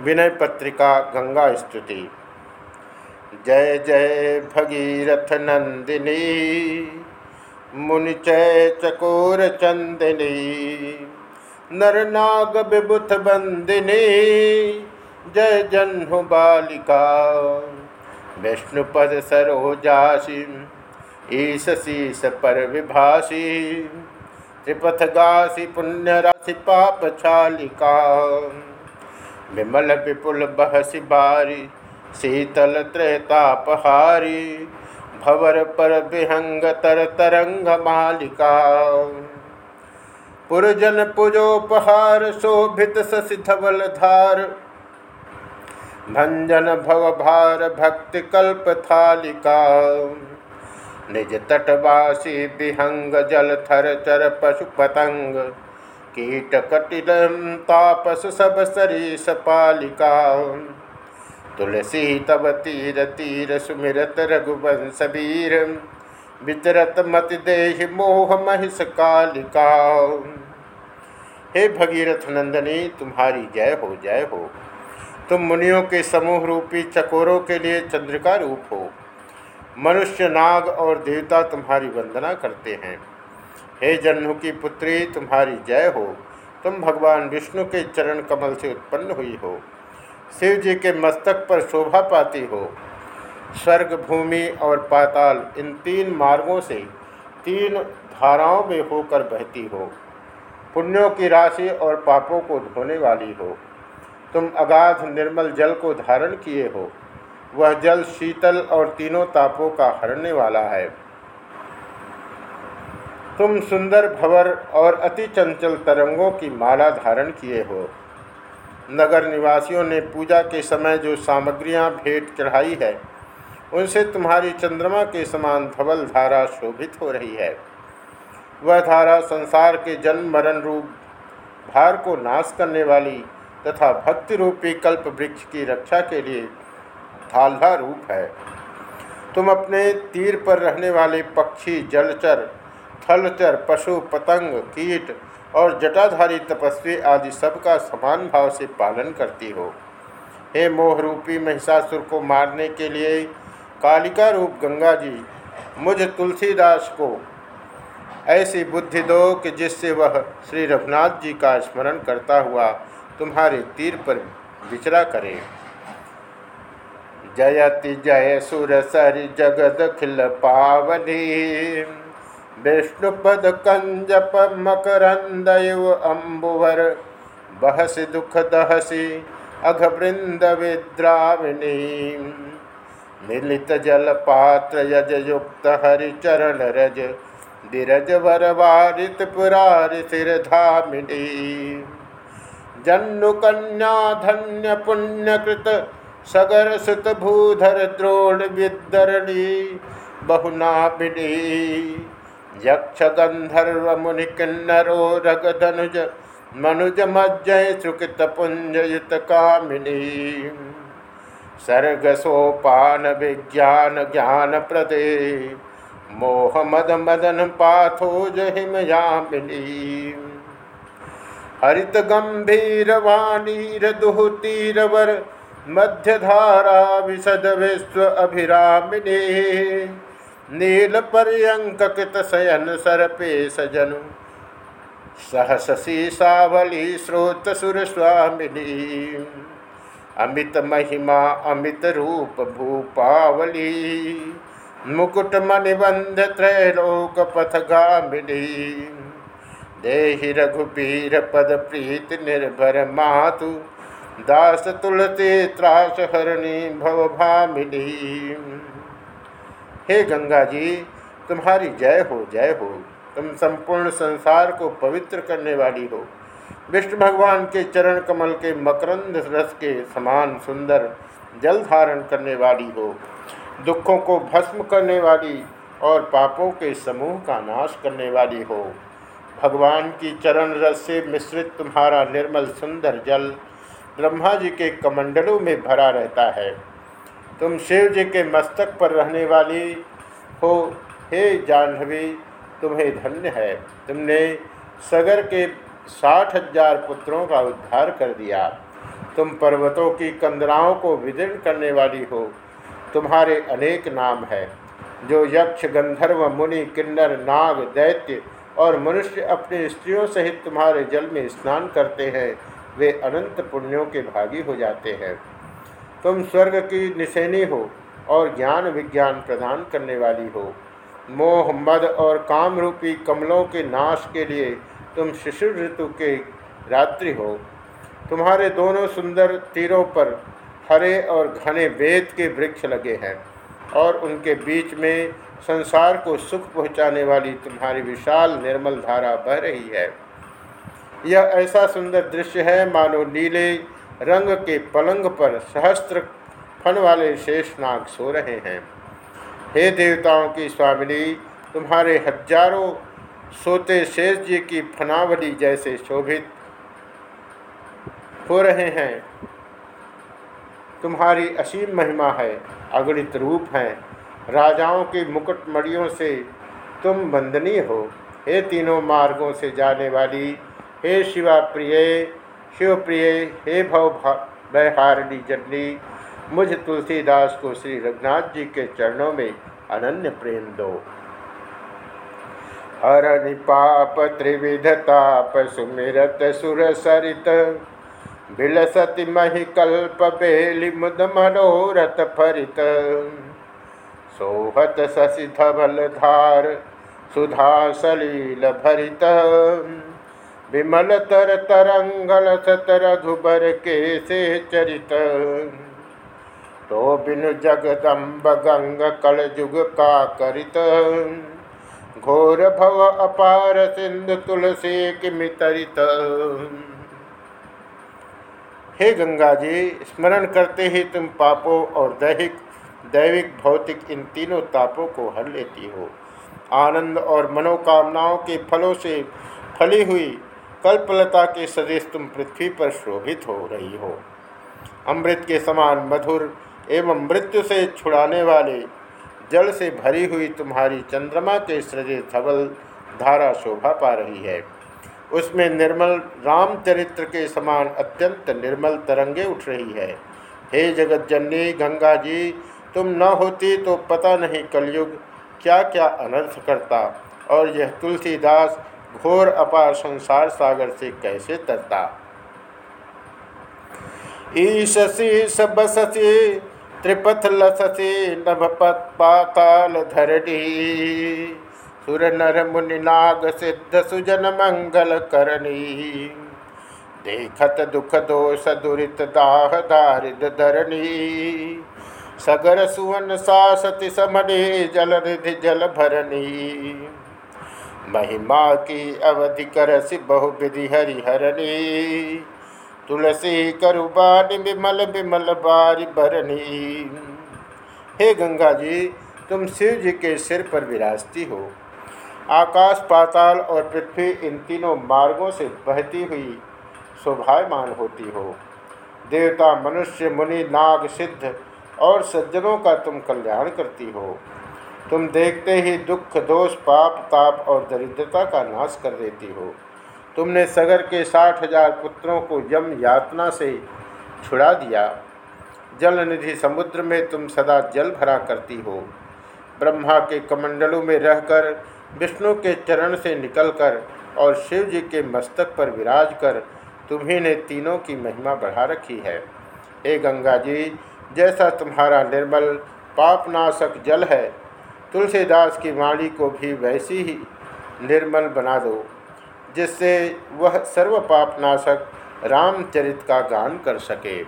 विनय पत्रिका गंगा स्तुति। जय जय भगीरथ नंदिनी, मुनिचय चकोर चंदिनी नरनाग विभुत बंदिनी, जय जन्हु बालिका। विष्णुपद सरोजासी, ईश शीस पर विभासी राशि पाप छालिका विमल विपुल बहसी बारी, शीतल त्रैतापहारी भवर पर विहंग तर तरंग मालिका। पुरजन पुजोपहार, शोभित शशि धवल धार, भंजन भव भार भक्ति कल्प थालिका। निज तटवासी विहंग जल थर चर पशु पतंग कीट कटिल तापस सब सरीस पालिका तुलसी तब तीर तीर सुमिरत रघुवंश वीर विचरत मत देह मोह महिष कालिका हे भगीरथ नंदनी, तुम्हारी जय हो जय हो। तुम मुनियों के समूह रूपी चकोरों के लिए चंद्रिका रूप हो। मनुष्य नाग और देवता तुम्हारी वंदना करते हैं। हे जन्नु की पुत्री, तुम्हारी जय हो। तुम भगवान विष्णु के चरण कमल से उत्पन्न हुई हो। शिव जी के मस्तक पर शोभा पाती हो। स्वर्ग, भूमि और पाताल इन तीन मार्गों से तीन धाराओं में होकर बहती हो। पुण्यों की राशि और पापों को धोने वाली हो। तुम अगाध निर्मल जल को धारण किए हो। वह जल शीतल और तीनों तापों का हरने वाला है। तुम सुंदर भवर और अति चंचल तरंगों की माला धारण किए हो। नगर निवासियों ने पूजा के समय जो सामग्रियाँ भेंट चढ़ाई है, उनसे तुम्हारी चंद्रमा के समान धवल धारा शोभित हो रही है। वह धारा संसार के जन्म मरण रूप, भार को नाश करने वाली तथा भक्ति रूपी कल्प वृक्ष की रक्षा के लिए थालधा रूप है। तुम अपने तीर पर रहने वाले पक्षी, जलचर थलचर पशु, पतंग, कीट और जटाधारी तपस्वी आदि सबका समान भाव से पालन करती हो। हे मोह रूपी महिषासुर को मारने के लिए कालिका रूप गंगा जी, मुझ तुलसीदास को ऐसी बुद्धि दो कि जिससे वह श्री रघुनाथ जी का स्मरण करता हुआ तुम्हारे तीर पर विचरा करे। जयति जय सुर सरि जगद खिल पावनी। विष्णुपद कंजप मकरंदव अम्बुवर, बहसि दुख दहसी अघवृंद विद्राविणी मिलित जल पात्र यज युक्त हरिचरण रज विरज वर वारित पुरारि जन्नु कन्या धन्य पुण्यकृत, सगर सुत भूधर द्रोण विदरणी बहुनाभिनी। यक्ष गंधर्व मुनि किन्नरो रग धनुज मनुज मज्जय सुकृत पुंजयुत कामिनी सर्ग सोपान विज्ञान ज्ञान प्रदे मोह मद मदन पाथोज हिमयामिनी हरित गंभीर वाणीर दुहतीरवर मध्यधारा विशद विश्व अभिरामिनी नील पर्यंकित शयन सरपे सजनु सहस सावली स्रोत सुर स्वामिनी। अमित महिमा, अमित रूप भूपावली। मुकुट मणिबंध त्रैलोक पथगामिनी देहि रघुबीर पद प्रीत निर्भर मातु। दास तुलते त्रास हरणी भव भामिनी। हे गंगा जी तुम्हारी जय हो जय हो। तुम संपूर्ण संसार को पवित्र करने वाली हो। विष्णु भगवान के चरण कमल के मकरंद रस के समान सुंदर जल धारण करने वाली हो। दुखों को भस्म करने वाली और पापों के समूह का नाश करने वाली हो। भगवान की चरण रस से मिश्रित तुम्हारा निर्मल सुंदर जल ब्रह्मा जी के कमंडलों में भरा रहता है। तुम शिव जी के मस्तक पर रहने वाली हो, हे जाह्नवी, तुम्हें धन्य है। तुमने सगर के साठ हज़ार पुत्रों का उद्धार कर दिया। तुम पर्वतों की कंदराओं को विदीर्ण करने वाली हो। तुम्हारे अनेक नाम है, जो यक्ष, गंधर्व, मुनि, किन्नर, नाग, दैत्य और मनुष्य अपने स्त्रियों सहित तुम्हारे जल में स्नान करते हैं। वे अनंत पुण्यों के भागी हो जाते हैं। तुम स्वर्ग की निशैनी हो और ज्ञान विज्ञान प्रदान करने वाली हो। मोह, मद और काम रूपी कमलों के नाश के लिए तुम शिशिर ऋतु के रात्रि हो। तुम्हारे दोनों सुंदर तीरों पर हरे और घने वेद के वृक्ष लगे हैं और उनके बीच में संसार को सुख पहुँचाने वाली तुम्हारी विशाल निर्मल धारा बह रही है। यह ऐसा सुंदर दृश्य है, मानो नीले रंग के पलंग पर सहस्त्र फन वाले शेषनाग सो रहे हैं। हे देवताओं की स्वामिनी, तुम्हारे हज़ारों सोते शेष जी की फनावली जैसे शोभित हो रहे हैं। तुम्हारी असीम महिमा है, अगणित रूप हैं। राजाओं की मुकुट मड़ियों से तुम वंदनीय हो। हे तीनों मार्गों से जाने वाली, हे शिवा प्रिय शिव प्रिय हे भव भयहारिणी जननी, मुझ तुलसीदास को श्री रघुनाथ जी के चरणों में अनन्य प्रेम दो। हर निपाप त्रिविध ताप, सुमिरत सुर सरित, बिलसति मही कल्प बेलि मुद मनोरथ फरित। सोहत शशि धवल धार, सुधा सलील भरित। विमल तर तरंगल सत रघुबर के से चरित। तो बिनु जगदम्ब गंग कल जुग का करित घोर भव अपार सिंधु तुलसी किमितरित। हे गंगा जी स्मरण करते ही तुम पापों और दैहिक, दैविक, भौतिक इन तीनों तापों को हर लेती हो। आनंद और मनोकामनाओं के फलों से फली हुई कल्पलता के सदेश तुम पृथ्वी पर शोभित हो रही हो। अमृत के समान मधुर एवं मृत्यु से छुड़ाने वाले जल से भरी हुई तुम्हारी चंद्रमा के सृजे धवल धारा शोभा पा रही है। उसमें निर्मल रामचरित्र के समान अत्यंत निर्मल तरंगे उठ रही है। हे जगत जननी गंगा जी तुम न होती तो पता नहीं कलयुग क्या क्या अनर्थ करता और यह तुलसीदास घोर अपार संसार सागर से कैसे तरता? ईशसी सबससी, त्रिपथ लससी नभ पाताल धरणी सुर नर मुनि नाग सिद्ध सुजन मंगल करणी देखत दुख दोष दुरित दाह दारिद धरणी सगर सुवन सासति समने जल निधि जल भरनी। महिमा की अवधि करसि बहुविधि हरिहरणी। तुलसी करुबानी विमल विमल बारी भरनी हे गंगा जी तुम शिव जी के सिर पर विराजती हो। आकाश, पाताल और पृथ्वी इन तीनों मार्गों से बहती हुई शोभायमान होती हो। देवता, मनुष्य, मुनि, नाग, सिद्ध और सज्जनों का तुम कल्याण करती हो। तुम देखते ही दुख, दोष, पाप, ताप और दरिद्रता का नाश कर देती हो। तुमने सगर के साठ हज़ार पुत्रों को यम यातना से छुड़ा दिया। जल निधि समुद्र में तुम सदा जल भरा करती हो। ब्रह्मा के कमंडलों में रहकर, विष्णु के चरण से निकलकर और शिव जी के मस्तक पर विराज कर तुम्ही ने तीनों की महिमा बढ़ा रखी है। हे गंगा जी, जैसा तुम्हारा निर्मल पापनाशक जल है तुलसीदास की वाणी को भी वैसी ही निर्मल बना दो, जिससे वह सर्व पापनाशक रामचरित का गान कर सके।